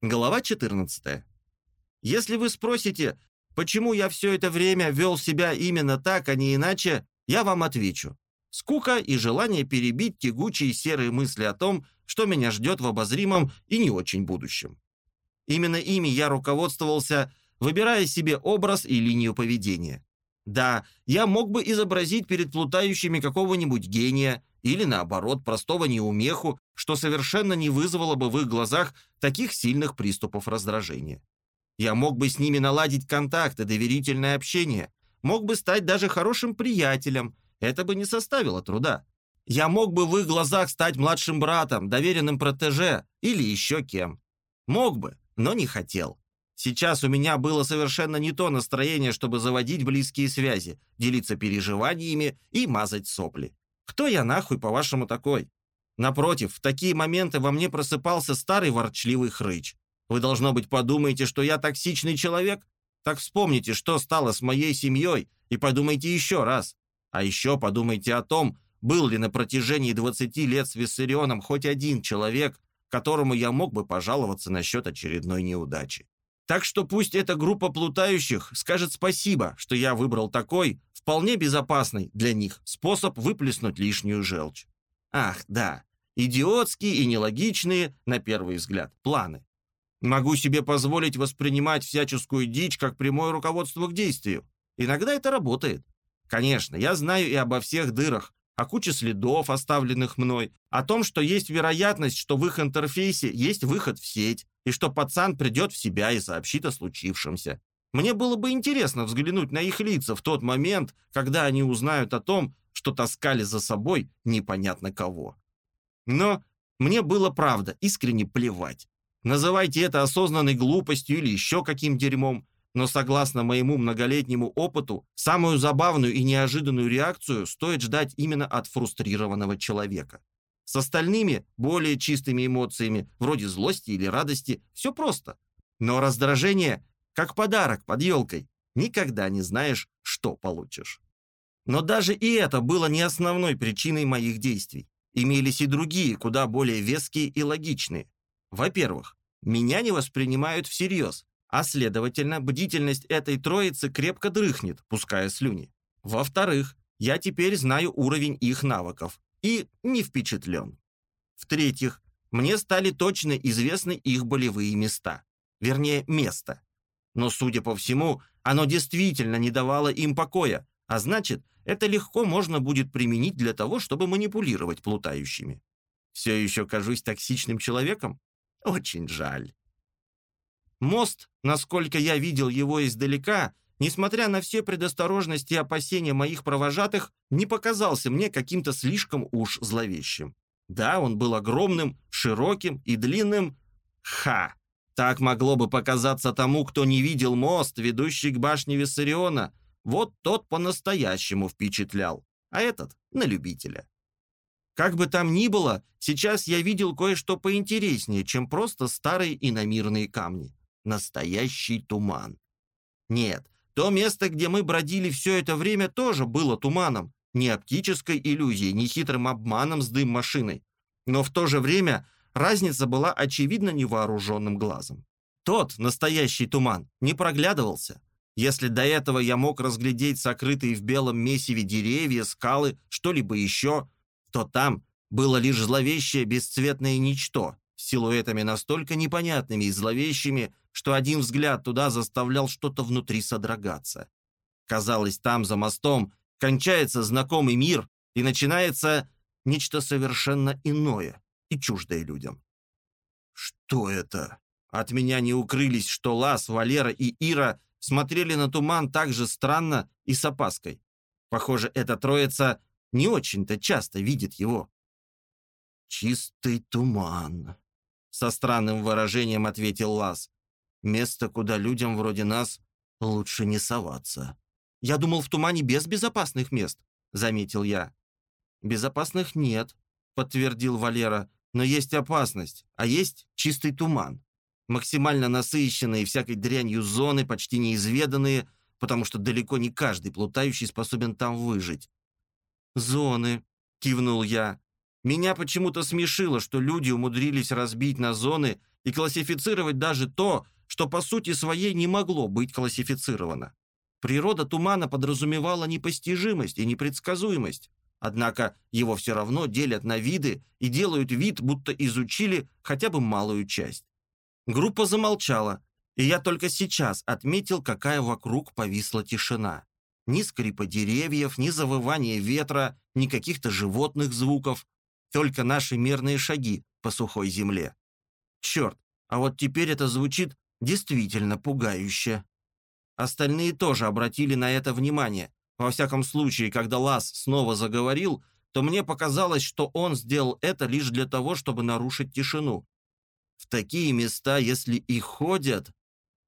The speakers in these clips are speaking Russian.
Глава 14. Если вы спросите, почему я все это время вел себя именно так, а не иначе, я вам отвечу. Скука и желание перебить тягучие серые мысли о том, что меня ждет в обозримом и не очень будущем. Именно ими я руководствовался, выбирая себе образ и линию поведения. Да, я мог бы изобразить перед плутающими какого-нибудь гения или, наоборот, простого неумеху, что совершенно не вызвало бы в их глазах таких сильных приступов раздражения. Я мог бы с ними наладить контакты, доверительное общение, мог бы стать даже хорошим приятелем, это бы не составило труда. Я мог бы в их глазах стать младшим братом, доверенным протеже или еще кем. Мог бы, но не хотел. Сейчас у меня было совершенно не то настроение, чтобы заводить близкие связи, делиться переживаниями и мазать сопли. Кто я нахуй, по-вашему, такой? Напротив, в такие моменты во мне просыпался старый ворчливый хрыч. Вы, должно быть, подумаете, что я токсичный человек? Так вспомните, что стало с моей семьей, и подумайте еще раз. А еще подумайте о том, был ли на протяжении 20 лет с Виссарионом хоть один человек, которому я мог бы пожаловаться насчет очередной неудачи. Так что пусть эта группа плутающих скажет спасибо, что я выбрал такой, вполне безопасный для них способ выплеснуть лишнюю желчь. Ах, да, идиотские и нелогичные, на первый взгляд, планы. Могу себе позволить воспринимать всяческую дичь как прямое руководство к действию. Иногда это работает. Конечно, я знаю и обо всех дырах, о куче следов, оставленных мной, о том, что есть вероятность, что в их интерфейсе есть выход в сеть, и что пацан придет в себя и сообщит о случившемся. Мне было бы интересно взглянуть на их лица в тот момент, когда они узнают о том, что таскали за собой непонятно кого. Но мне было, правда, искренне плевать. Называйте это осознанной глупостью или еще каким дерьмом, но согласно моему многолетнему опыту, самую забавную и неожиданную реакцию стоит ждать именно от фрустрированного человека. С остальными, более чистыми эмоциями, вроде злости или радости, все просто. Но раздражение, как подарок под елкой, никогда не знаешь, что получишь. Но даже и это было не основной причиной моих действий. Имелись и другие, куда более веские и логичные. Во-первых, меня не воспринимают всерьез, а следовательно, бдительность этой троицы крепко дрыхнет, пуская слюни. Во-вторых, я теперь знаю уровень их навыков и не впечатлен. В-третьих, мне стали точно известны их болевые места, вернее, место. Но, судя по всему, оно действительно не давало им покоя, а значит, это легко можно будет применить для того, чтобы манипулировать плутающими. Все еще кажусь токсичным человеком? Очень жаль. Мост, насколько я видел его издалека, несмотря на все предосторожности и опасения моих провожатых, не показался мне каким-то слишком уж зловещим. Да, он был огромным, широким и длинным. Ха! Так могло бы показаться тому, кто не видел мост, ведущий к башне Виссариона. Вот тот по-настоящему впечатлял, а этот — на любителя. Как бы там ни было, сейчас я видел кое-что поинтереснее, чем просто старые иномирные камни. Настоящий туман. Нет, то место, где мы бродили все это время, тоже было туманом. Не оптической иллюзией, не хитрым обманом с дым-машиной. Но в то же время разница была очевидна невооруженным глазом. Тот, настоящий туман, не проглядывался. Если до этого я мог разглядеть сокрытые в белом месиве деревья, скалы, что-либо еще, то там было лишь зловещее бесцветное ничто, силуэтами настолько непонятными и зловещими, что один взгляд туда заставлял что-то внутри содрогаться. Казалось, там, за мостом, кончается знакомый мир и начинается нечто совершенно иное и чуждое людям. Что это? От меня не укрылись, что Лас, Валера и Ира смотрели на туман так же странно и с опаской. Похоже, эта троица не очень-то часто видит его. «Чистый туман», — со странным выражением ответил Лас. «Место, куда людям вроде нас лучше не соваться». «Я думал, в тумане без безопасных мест», — заметил я. «Безопасных нет», — подтвердил Валера, «но есть опасность, а есть чистый туман. Максимально насыщенные всякой дрянью зоны, почти неизведанные, потому что далеко не каждый плутающий способен там выжить. «Зоны», — кивнул я. Меня почему-то смешило, что люди умудрились разбить на зоны и классифицировать даже то, что по сути своей не могло быть классифицировано. Природа тумана подразумевала непостижимость и непредсказуемость, однако его все равно делят на виды и делают вид, будто изучили хотя бы малую часть. Группа замолчала, и я только сейчас отметил, какая вокруг повисла тишина. Ни скрипа деревьев, ни завывания ветра, ни каких-то животных звуков, только наши мерные шаги по сухой земле. Черт, а вот теперь это звучит действительно пугающе. Остальные тоже обратили на это внимание. Во всяком случае, когда Лас снова заговорил, то мне показалось, что он сделал это лишь для того, чтобы нарушить тишину. В такие места, если и ходят,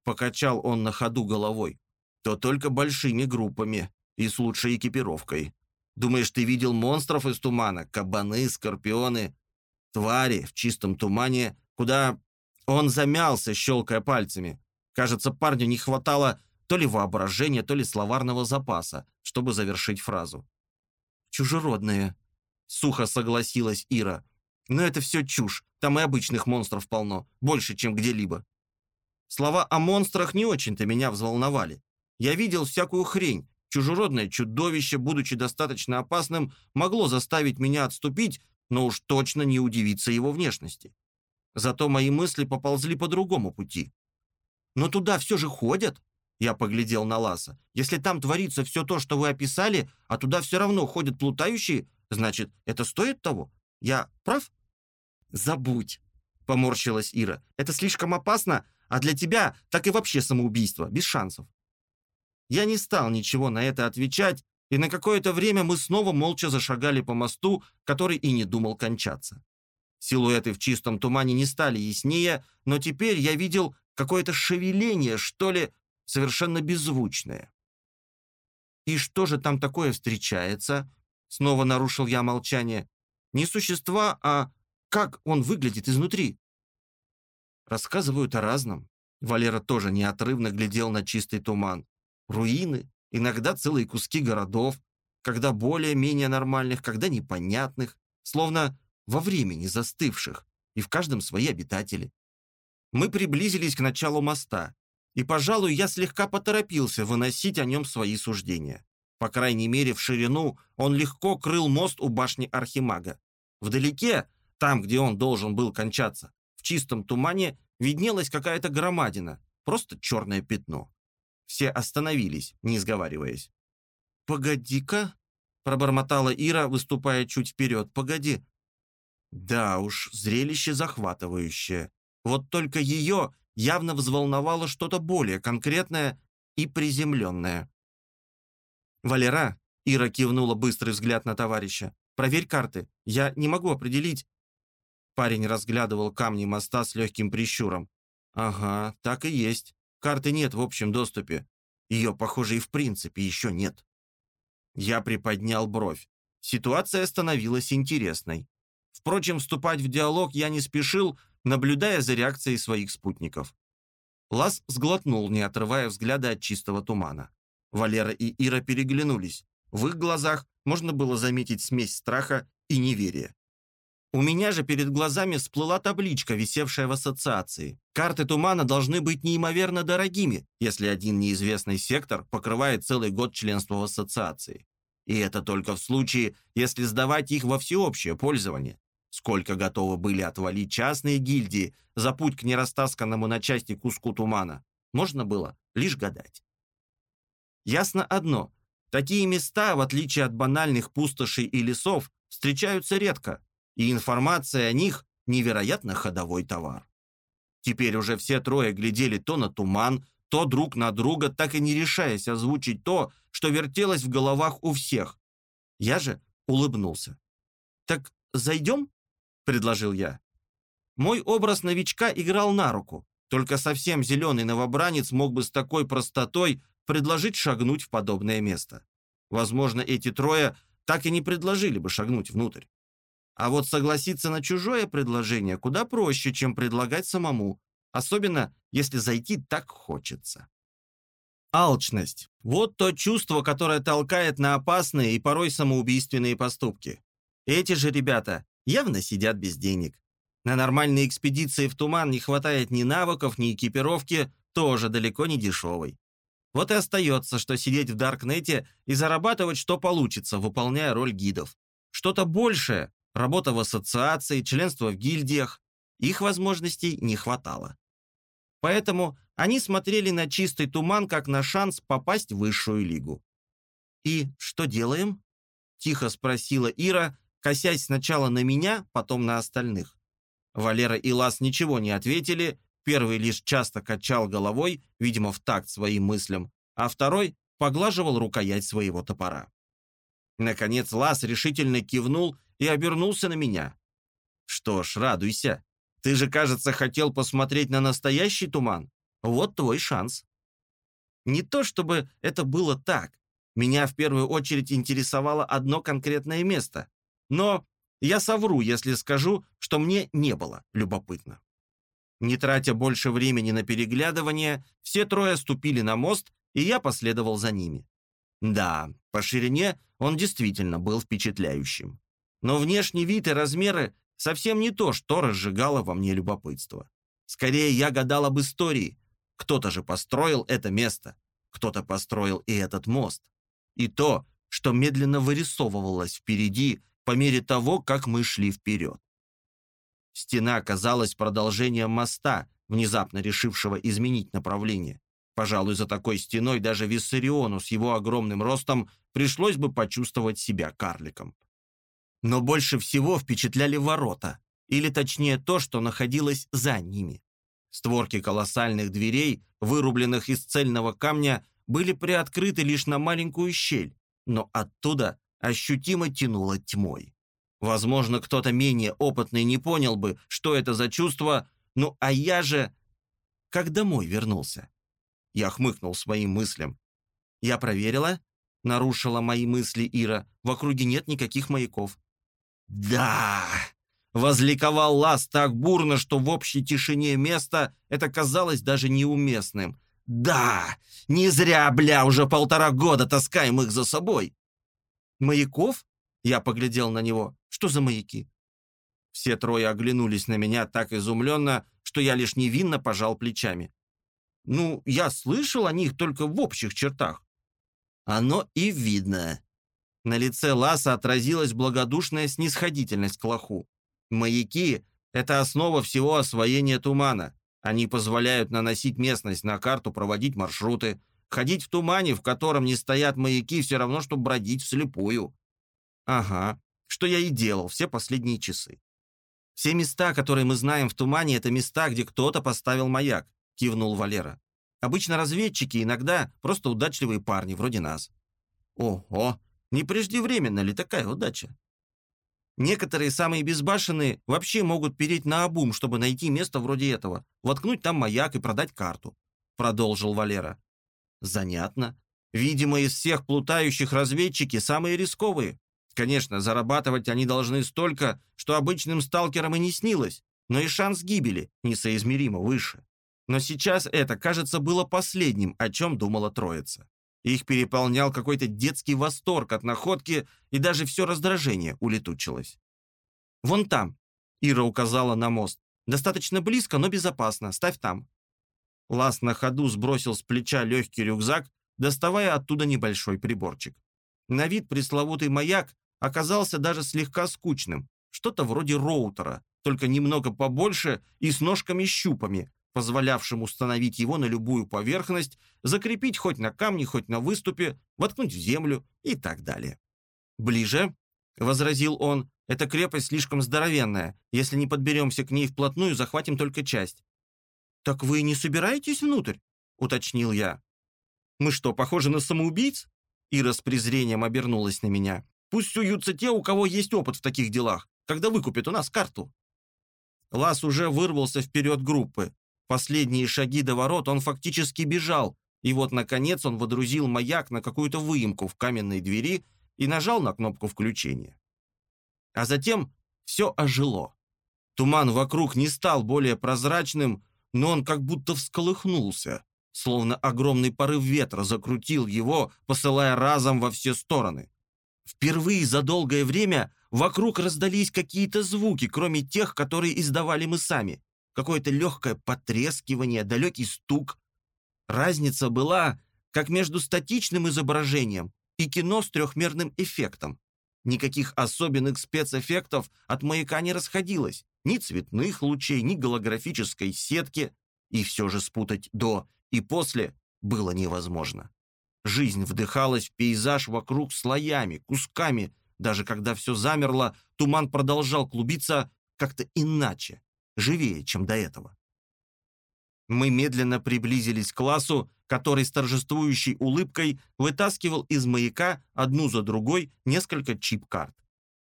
покачал он на ходу головой, то только большими группами и с лучшей экипировкой. Думаешь, ты видел монстров из тумана? Кабаны, скорпионы, твари в чистом тумане, куда он замялся, щелкая пальцами. Кажется, парню не хватало то ли воображения, то ли словарного запаса, чтобы завершить фразу. «Чужеродные», — сухо согласилась Ира. «Но это все чушь, там и обычных монстров полно, больше, чем где-либо». Слова о монстрах не очень-то меня взволновали. Я видел всякую хрень. Чужеродное чудовище, будучи достаточно опасным, могло заставить меня отступить, но уж точно не удивиться его внешности. Зато мои мысли поползли по другому пути. «Но туда все же ходят?» Я поглядел на Ласа. «Если там творится все то, что вы описали, а туда все равно ходят плутающие, значит, это стоит того? Я прав?» «Забудь», — поморщилась Ира. «Это слишком опасно, а для тебя так и вообще самоубийство, без шансов». Я не стал ничего на это отвечать, и на какое-то время мы снова молча зашагали по мосту, который и не думал кончаться. Силуэты в чистом тумане не стали яснее, но теперь я видел какое-то шевеление, что ли, совершенно беззвучное. «И что же там такое встречается?» Снова нарушил я молчание. «Не существа, а как он выглядит изнутри?» Рассказывают о разном. Валера тоже неотрывно глядел на чистый туман. Руины, иногда целые куски городов, когда более-менее нормальных, когда непонятных, словно во времени застывших, и в каждом свои обитатели. Мы приблизились к началу моста, и, пожалуй, я слегка поторопился выносить о нем свои суждения. По крайней мере, в ширину он легко крыл мост у башни Архимага. Вдалеке, там, где он должен был кончаться, в чистом тумане виднелась какая-то громадина, просто черное пятно. Все остановились, не сговариваясь. «Погоди-ка», — пробормотала Ира, выступая чуть вперед. «Погоди, да уж, зрелище захватывающее. Вот только ее явно взволновало что-то более конкретное и приземленное. «Валера», — Ира кивнула быстрый взгляд на товарища, «проверь карты, я не могу определить». Парень разглядывал камни моста с легким прищуром. «Ага, так и есть. Карты нет в общем доступе. Ее, похоже, и в принципе еще нет». Я приподнял бровь. Ситуация становилась интересной. Впрочем, вступать в диалог я не спешил, наблюдая за реакцией своих спутников. Лас сглотнул, не отрывая взгляда от чистого тумана. Валера и Ира переглянулись. В их глазах можно было заметить смесь страха и неверия. У меня же перед глазами всплыла табличка, висевшая в ассоциации. Карты тумана должны быть неимоверно дорогими, если один неизвестный сектор покрывает целый год членства в ассоциации. И это только в случае, если сдавать их во всеобщее пользование. Сколько готовы были отвалить частные гильдии за путь к нерастасканному на части куску тумана, можно было лишь гадать. Ясно одно. Такие места, в отличие от банальных пустошей и лесов, встречаются редко, и информация о них – невероятно ходовой товар. Теперь уже все трое глядели то на туман, то друг на друга, так и не решаясь озвучить то, что вертелось в головах у всех. Я же улыбнулся. «Так зайдем?» – предложил я. Мой образ новичка играл на руку, только совсем зеленый новобранец мог бы с такой простотой предложить шагнуть в подобное место. Возможно, эти трое так и не предложили бы шагнуть внутрь. А вот согласиться на чужое предложение куда проще, чем предлагать самому, особенно если зайти так хочется. Алчность – вот то чувство, которое толкает на опасные и порой самоубийственные поступки. Эти же ребята явно сидят без денег. На нормальные экспедиции в туман не хватает ни навыков, ни экипировки, тоже далеко не дешевой. Вот и остается, что сидеть в Даркнете и зарабатывать, что получится, выполняя роль гидов. Что-то большее, работа в ассоциации, членство в гильдиях, их возможностей не хватало. Поэтому они смотрели на чистый туман как на шанс попасть в высшую лигу. «И что делаем?» – тихо спросила Ира, косясь сначала на меня, потом на остальных. Валера и Лас ничего не ответили, первый лишь часто качал головой, видимо, в такт своим мыслям, а второй поглаживал рукоять своего топора. Наконец Лас решительно кивнул и обернулся на меня. «Что ж, радуйся. Ты же, кажется, хотел посмотреть на настоящий туман. Вот твой шанс». Не то чтобы это было так. Меня в первую очередь интересовало одно конкретное место. Но я совру, если скажу, что мне не было любопытно. Не тратя больше времени на переглядывание, все трое ступили на мост, и я последовал за ними. Да, по ширине он действительно был впечатляющим. Но внешний вид и размеры совсем не то, что разжигало во мне любопытство. Скорее, я гадал об истории. Кто-то же построил это место, кто-то построил и этот мост. И то, что медленно вырисовывалось впереди по мере того, как мы шли вперед. Стена оказалась продолжением моста, внезапно решившего изменить направление. Пожалуй, за такой стеной даже Виссариону с его огромным ростом пришлось бы почувствовать себя карликом. Но больше всего впечатляли ворота, или точнее то, что находилось за ними. Створки колоссальных дверей, вырубленных из цельного камня, были приоткрыты лишь на маленькую щель, но оттуда ощутимо тянуло тьмой. Возможно, кто-то менее опытный не понял бы, что это за чувство, ну а я же... Как домой вернулся? Я хмыкнул своим мыслям. Я проверила, нарушила мои мысли Ира, в округе нет никаких маяков. Да! Возликовал Лас так бурно, что в общей тишине места это казалось даже неуместным. Да! Не зря, бля, уже полтора года таскаем их за собой. Маяков? Я поглядел на него. Что за маяки? Все трое оглянулись на меня так изумленно, что я лишь невинно пожал плечами. Ну, я слышал о них только в общих чертах. Оно и видно. На лице Ласа отразилась благодушная снисходительность к лоху. Маяки — это основа всего освоения тумана. Они позволяют наносить местность на карту, проводить маршруты. Ходить в тумане, в котором не стоят маяки, все равно, что бродить вслепую. Ага, что я и делал все последние часы. Все места, которые мы знаем в тумане, это места, где кто-то поставил маяк, кивнул Валера. Обычно разведчики, иногда просто удачливые парни, вроде нас. Ого, не преждевременно ли такая удача? Некоторые самые безбашенные вообще могут переть на обум, чтобы найти место вроде этого, воткнуть там маяк и продать карту, продолжил Валера. Занятно. Видимо, из всех плутающих разведчики самые рисковые. Конечно, зарабатывать они должны столько, что обычным сталкерам и не снилось, но и шанс гибели несоизмеримо выше. Но сейчас это, кажется, было последним, о чем думала троица. Их переполнял какой-то детский восторг от находки, и даже все раздражение улетучилось. «Вон там», — Ира указала на мост. «Достаточно близко, но безопасно. Ставь там». Лас на ходу сбросил с плеча легкий рюкзак, доставая оттуда небольшой приборчик. На вид пресловутый маяк оказался даже слегка скучным, что-то вроде роутера, только немного побольше и с ножками-щупами, позволявшим установить его на любую поверхность, закрепить хоть на камне, хоть на выступе, воткнуть в землю и так далее. «Ближе», — возразил он, — «эта крепость слишком здоровенная. Если не подберемся к ней вплотную, захватим только часть. «Так вы не собираетесь внутрь?» — уточнил я. «Мы что, похожи на самоубийц?» Ира с презрением обернулась на меня. «Пусть суются те, у кого есть опыт в таких делах, когда выкупят у нас карту». Лас уже вырвался вперед группы. Последние шаги до ворот он фактически бежал, и вот, наконец, он водрузил маяк на какую-то выемку в каменной двери и нажал на кнопку включения. А затем все ожило. Туман вокруг не стал более прозрачным, но он как будто всколыхнулся, словно огромный порыв ветра закрутил его, посылая разом во все стороны. Впервые за долгое время вокруг раздались какие-то звуки, кроме тех, которые издавали мы сами. Какое-то легкое потрескивание, далекий стук. Разница была, как между статичным изображением и кино с трехмерным эффектом. Никаких особенных спецэффектов от маяка не расходилось. Ни цветных лучей, ни голографической сетки. И все же спутать «до» и «после» было невозможно. Жизнь вдыхалась в пейзаж вокруг слоями, кусками. Даже когда все замерло, туман продолжал клубиться как-то иначе, живее, чем до этого. Мы медленно приблизились к классу, который с торжествующей улыбкой вытаскивал из маяка одну за другой несколько чип-карт.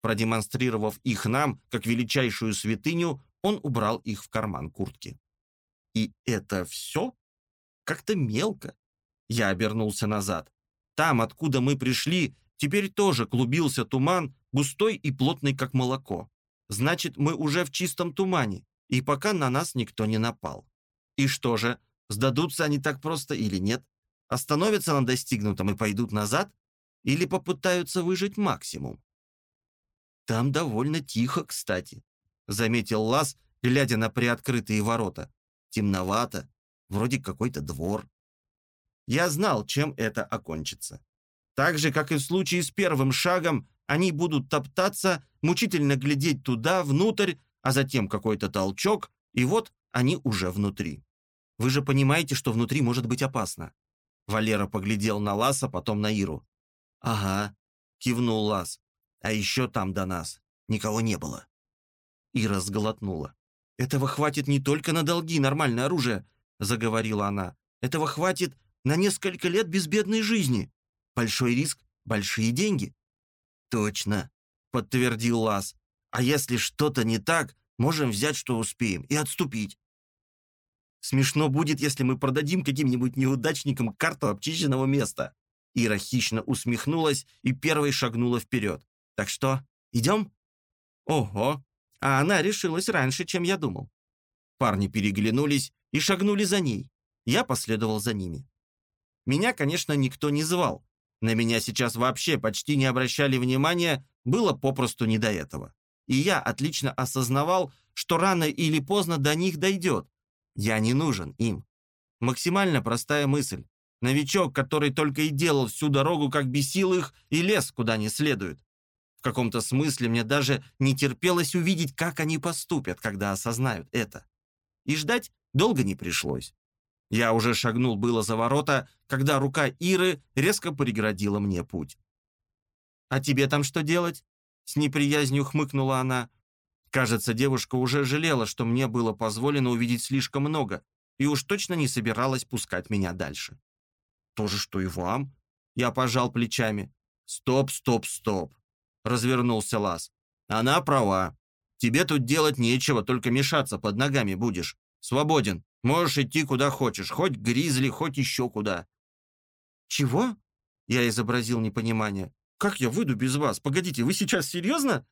Продемонстрировав их нам, как величайшую святыню, он убрал их в карман куртки. «И это все? Как-то мелко». Я обернулся назад. Там, откуда мы пришли, теперь тоже клубился туман, густой и плотный, как молоко. Значит, мы уже в чистом тумане, и пока на нас никто не напал. И что же, сдадутся они так просто или нет? Остановятся на достигнутом и пойдут назад? Или попытаются выжить максимум? Там довольно тихо, кстати, заметил Лас, глядя на приоткрытые ворота. Темновато, вроде какой-то двор. Я знал, чем это окончится. Так же, как и в случае с первым шагом, они будут топтаться, мучительно глядеть туда, внутрь, а затем какой-то толчок, и вот они уже внутри. Вы же понимаете, что внутри может быть опасно». Валера поглядел на Ласа, потом на Иру. «Ага», — кивнул Лас. «А еще там до нас никого не было». Ира сглотнула. «Этого хватит не только на долги, нормальное оружие», — заговорила она. «Этого хватит на несколько лет безбедной жизни. Большой риск, большие деньги». «Точно», — подтвердил Лас. «А если что-то не так, можем взять, что успеем, и отступить. Смешно будет, если мы продадим каким-нибудь неудачникам карту обчищенного места». Ира хищно усмехнулась и первой шагнула вперед. «Так что, идем?» «Ого! А она решилась раньше, чем я думал». Парни переглянулись и шагнули за ней. Я последовал за ними. Меня, конечно, никто не звал. На меня сейчас вообще почти не обращали внимания, было попросту не до этого. И я отлично осознавал, что рано или поздно до них дойдет, я не нужен им. Максимально простая мысль. Новичок, который только и делал всю дорогу, как бесил их, и лез куда не следует. В каком-то смысле мне даже не терпелось увидеть, как они поступят, когда осознают это. И ждать долго не пришлось. Я уже шагнул было за ворота, когда рука Иры резко преградила мне путь. «А тебе там что делать?» С неприязнью хмыкнула она. Кажется, девушка уже жалела, что мне было позволено увидеть слишком много, и уж точно не собиралась пускать меня дальше. То же, что и вам. Я пожал плечами. Стоп, стоп, стоп. Развернулся Лас. Она права. Тебе тут делать нечего, только мешаться под ногами будешь. Свободен. Можешь идти куда хочешь, хоть гризли, хоть еще куда. Чего? Я изобразил непонимание. Как я выйду без вас? Погодите, вы сейчас серьезно?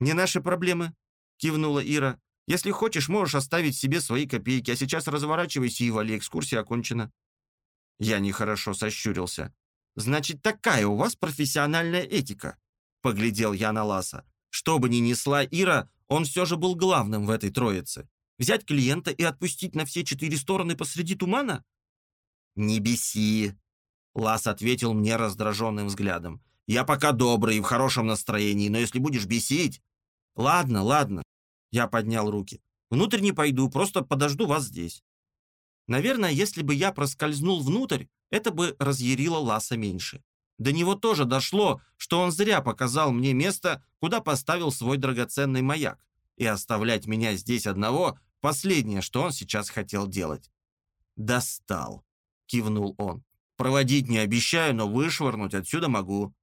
Не наши проблемы кивнула Ира. «Если хочешь, можешь оставить себе свои копейки, а сейчас разворачивайся и вали, экскурсия окончена». Я нехорошо сощурился. «Значит, такая у вас профессиональная этика», — поглядел я на Ласа. Что бы ни несла Ира, он все же был главным в этой троице. Взять клиента и отпустить на все четыре стороны посреди тумана? «Не беси», — Лас ответил мне раздраженным взглядом. «Я пока добрый и в хорошем настроении, но если будешь бесить...» «Ладно, ладно», я поднял руки. «Внутрь не пойду, просто подожду вас здесь». Наверное, если бы я проскользнул внутрь, это бы разъярило Ласа меньше. До него тоже дошло, что он зря показал мне место, куда поставил свой драгоценный маяк. И оставлять меня здесь одного – последнее, что он сейчас хотел делать. «Достал», – кивнул он. «Проводить не обещаю, но вышвырнуть отсюда могу».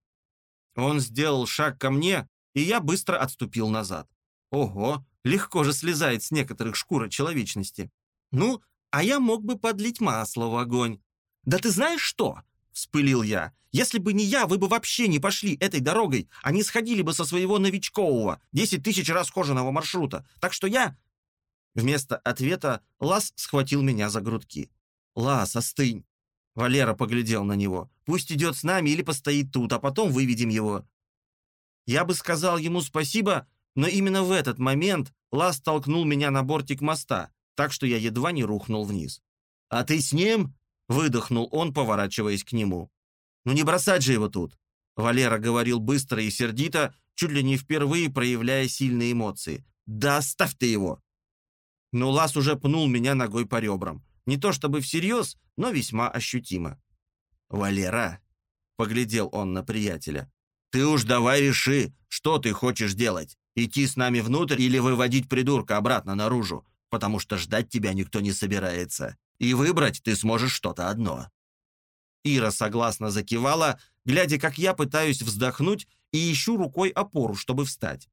Он сделал шаг ко мне, и я быстро отступил назад. Ого, Легко же слезает с некоторых шкура человечности. Ну, а я мог бы подлить масло в огонь. Да ты знаешь что? Вспылил я. Если бы не я, вы бы вообще не пошли этой дорогой, а не сходили бы со своего новичкового, 10 тысяч расхоженного маршрута. Так что я... Вместо ответа Лас схватил меня за грудки. «Лас, остынь!» Валера поглядел на него. «Пусть идет с нами или постоит тут, а потом выведем его. Я бы сказал ему спасибо, но именно в этот момент Лас толкнул меня на бортик моста, так что я едва не рухнул вниз. «А ты с ним?» — выдохнул он, поворачиваясь к нему. «Ну не бросать же его тут!» Валера говорил быстро и сердито, чуть ли не впервые проявляя сильные эмоции. «Да оставь ты его!» Но Лас уже пнул меня ногой по ребрам. Не то чтобы всерьез, но весьма ощутимо. «Валера!» — поглядел он на приятеля. «Ты уж давай реши, что ты хочешь делать. Идти с нами внутрь или выводить придурка обратно наружу, потому что ждать тебя никто не собирается. И выбрать ты сможешь что-то одно». Ира согласно закивала, глядя, как я пытаюсь вздохнуть и ищу рукой опору, чтобы встать.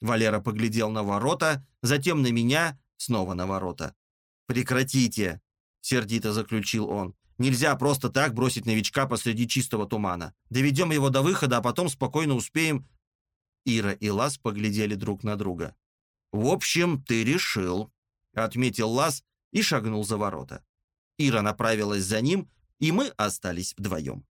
Валера поглядел на ворота, затем на меня, снова на ворота. «Прекратите!» — сердито заключил он. «Нельзя просто так бросить новичка посреди чистого тумана. Доведем его до выхода, а потом спокойно успеем...» Ира и Лас поглядели друг на друга. «В общем, ты решил», — отметил Лас и шагнул за ворота. Ира направилась за ним, и мы остались вдвоем.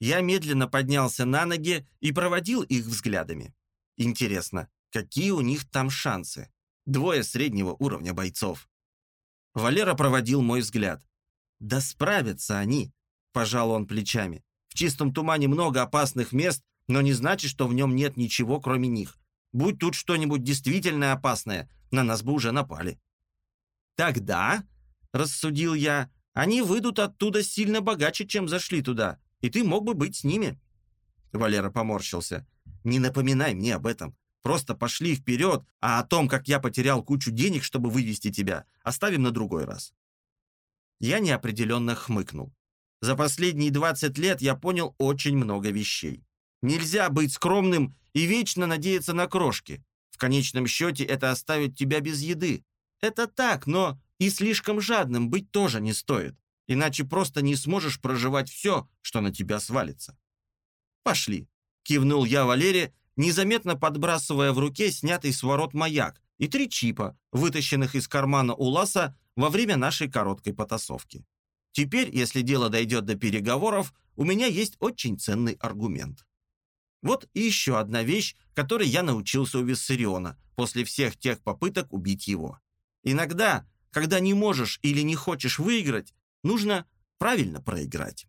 Я медленно поднялся на ноги и проводил их взглядами. Интересно, какие у них там шансы? Двое среднего уровня бойцов. Валера проводил мой взгляд. «Да справятся они», – пожал он плечами. «В чистом тумане много опасных мест, но не значит, что в нем нет ничего, кроме них. Будь тут что-нибудь действительно опасное, на нас бы уже напали». «Тогда», – рассудил я, – «они выйдут оттуда сильно богаче, чем зашли туда, и ты мог бы быть с ними». Валера поморщился. «Не напоминай мне об этом. Просто пошли вперед, а о том, как я потерял кучу денег, чтобы вывести тебя, оставим на другой раз». Я неопределенно хмыкнул. За последние 20 лет я понял очень много вещей. Нельзя быть скромным и вечно надеяться на крошки. В конечном счете это оставит тебя без еды. Это так, но и слишком жадным быть тоже не стоит. Иначе просто не сможешь проживать все, что на тебя свалится. «Пошли», — кивнул я Валере незаметно подбрасывая в руке снятый с ворот маяк и три чипа, вытащенных из кармана Уласа во время нашей короткой потасовки. Теперь, если дело дойдет до переговоров, у меня есть очень ценный аргумент. Вот и еще одна вещь, которой я научился у Виссариона после всех тех попыток убить его. Иногда, когда не можешь или не хочешь выиграть, нужно правильно проиграть.